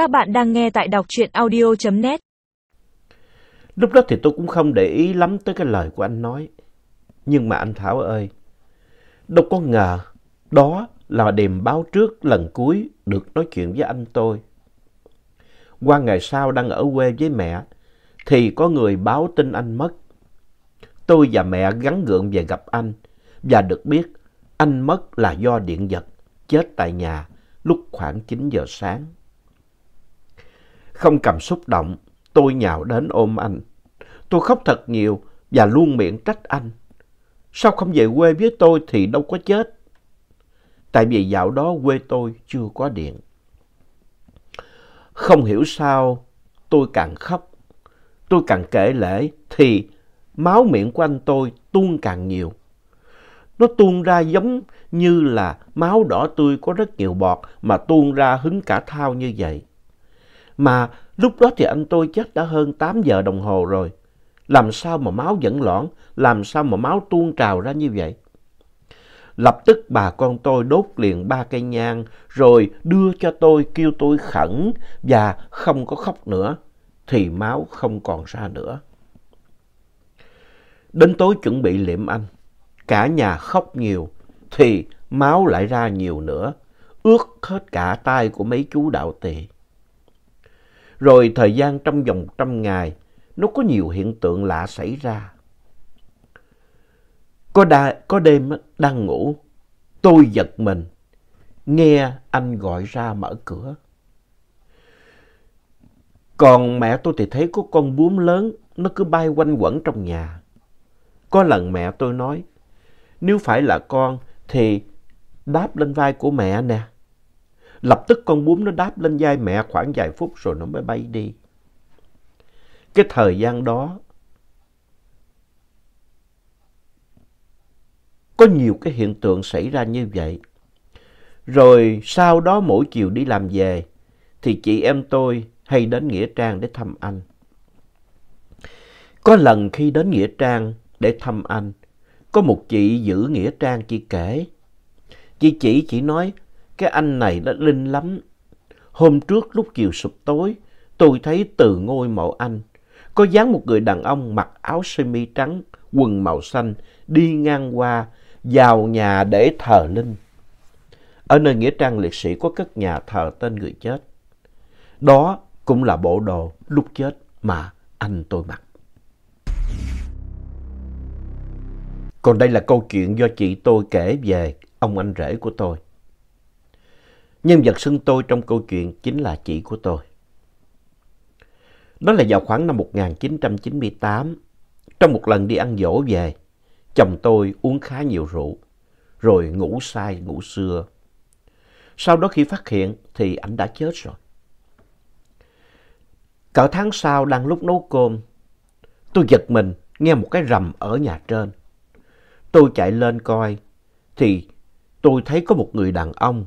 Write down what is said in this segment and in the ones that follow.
Các bạn đang nghe tại đọc truyện audio.net. Lúc đó thì tôi cũng không để ý lắm tới cái lời của anh nói. Nhưng mà anh Thảo ơi, đâu có ngờ đó là đêm báo trước lần cuối được nói chuyện với anh tôi. Qua ngày sau đang ở quê với mẹ thì có người báo tin anh mất. Tôi và mẹ gắn gượng về gặp anh và được biết anh mất là do điện giật, chết tại nhà lúc khoảng 9 giờ sáng. Không cầm xúc động, tôi nhào đến ôm anh. Tôi khóc thật nhiều và luôn miệng trách anh. Sao không về quê với tôi thì đâu có chết. Tại vì dạo đó quê tôi chưa có điện. Không hiểu sao tôi càng khóc, tôi càng kể lễ thì máu miệng của anh tôi tuôn càng nhiều. Nó tuôn ra giống như là máu đỏ tươi có rất nhiều bọt mà tuôn ra hứng cả thao như vậy. Mà lúc đó thì anh tôi chết đã hơn 8 giờ đồng hồ rồi. Làm sao mà máu vẫn loãng, làm sao mà máu tuôn trào ra như vậy? Lập tức bà con tôi đốt liền ba cây nhang rồi đưa cho tôi kêu tôi khẩn và không có khóc nữa thì máu không còn ra nữa. Đến tối chuẩn bị liệm anh, cả nhà khóc nhiều thì máu lại ra nhiều nữa, ướt hết cả tay của mấy chú đạo tỳ. Rồi thời gian trong vòng trăm ngày, nó có nhiều hiện tượng lạ xảy ra. Có, đa, có đêm đang ngủ, tôi giật mình, nghe anh gọi ra mở cửa. Còn mẹ tôi thì thấy có con bướm lớn, nó cứ bay quanh quẩn trong nhà. Có lần mẹ tôi nói, nếu phải là con thì đáp lên vai của mẹ nè. Lập tức con bướm nó đáp lên vai mẹ khoảng vài phút rồi nó mới bay đi. Cái thời gian đó có nhiều cái hiện tượng xảy ra như vậy. Rồi sau đó mỗi chiều đi làm về thì chị em tôi hay đến Nghĩa Trang để thăm anh. Có lần khi đến Nghĩa Trang để thăm anh, có một chị giữ Nghĩa Trang chị kể. Chị chỉ chỉ nói cái anh này đã linh lắm. Hôm trước lúc chiều sụp tối, tôi thấy từ ngôi mộ anh, có dáng một người đàn ông mặc áo sơ mi trắng, quần màu xanh, đi ngang qua, vào nhà để thờ linh. Ở nơi Nghĩa Trang liệt sĩ có cất nhà thờ tên người chết. Đó cũng là bộ đồ lúc chết mà anh tôi mặc. Còn đây là câu chuyện do chị tôi kể về ông anh rể của tôi. Nhân vật xưng tôi trong câu chuyện chính là chị của tôi. Đó là vào khoảng năm 1998, trong một lần đi ăn dỗ về, chồng tôi uống khá nhiều rượu, rồi ngủ say ngủ xưa. Sau đó khi phát hiện thì anh đã chết rồi. Cỡ tháng sau đang lúc nấu cơm, tôi giật mình nghe một cái rầm ở nhà trên. Tôi chạy lên coi thì tôi thấy có một người đàn ông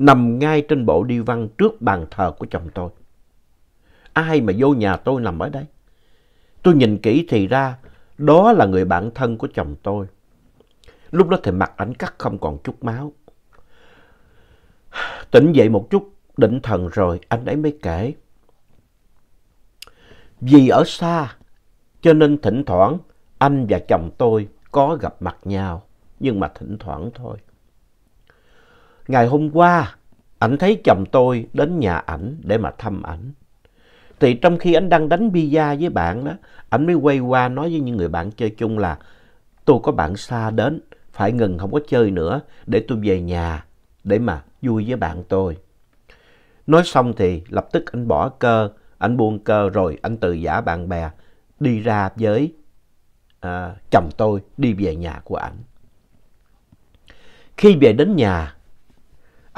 nằm ngay trên bộ đi văn trước bàn thờ của chồng tôi. Ai mà vô nhà tôi nằm ở đây? Tôi nhìn kỹ thì ra đó là người bạn thân của chồng tôi. Lúc đó thì mặt ảnh cắt không còn chút máu. Tỉnh dậy một chút, định thần rồi, anh ấy mới kể. Vì ở xa, cho nên thỉnh thoảng anh và chồng tôi có gặp mặt nhau, nhưng mà thỉnh thoảng thôi. Ngày hôm qua, ảnh thấy chồng tôi đến nhà ảnh để mà thăm ảnh. Thì trong khi ảnh đang đánh bia với bạn đó, ảnh mới quay qua nói với những người bạn chơi chung là tôi có bạn xa đến, phải ngừng không có chơi nữa để tôi về nhà để mà vui với bạn tôi. Nói xong thì lập tức anh bỏ cơ, anh buông cơ rồi anh từ giả bạn bè đi ra với à, chồng tôi đi về nhà của ảnh. Khi về đến nhà,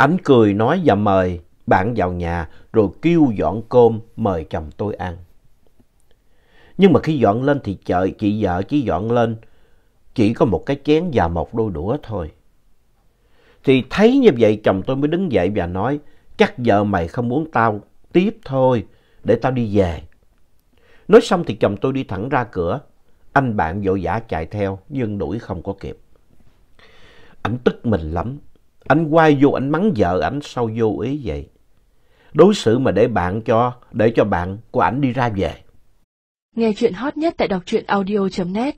ảnh cười nói và mời bạn vào nhà, rồi kêu dọn cơm mời chồng tôi ăn. Nhưng mà khi dọn lên thì chợ, chị vợ chỉ dọn lên, chỉ có một cái chén và một đôi đũa thôi. Thì thấy như vậy, chồng tôi mới đứng dậy và nói, chắc vợ mày không muốn tao tiếp thôi, để tao đi về. Nói xong thì chồng tôi đi thẳng ra cửa. Anh bạn vội vã chạy theo, nhưng đuổi không có kịp. Anh tức mình lắm. Anh quay vô anh mắng vợ anh sao vô ý vậy. đối xử mà để bạn cho, để cho bạn của ảnh đi ra về. Nghe chuyện hot nhất tại đọc truyện audio.net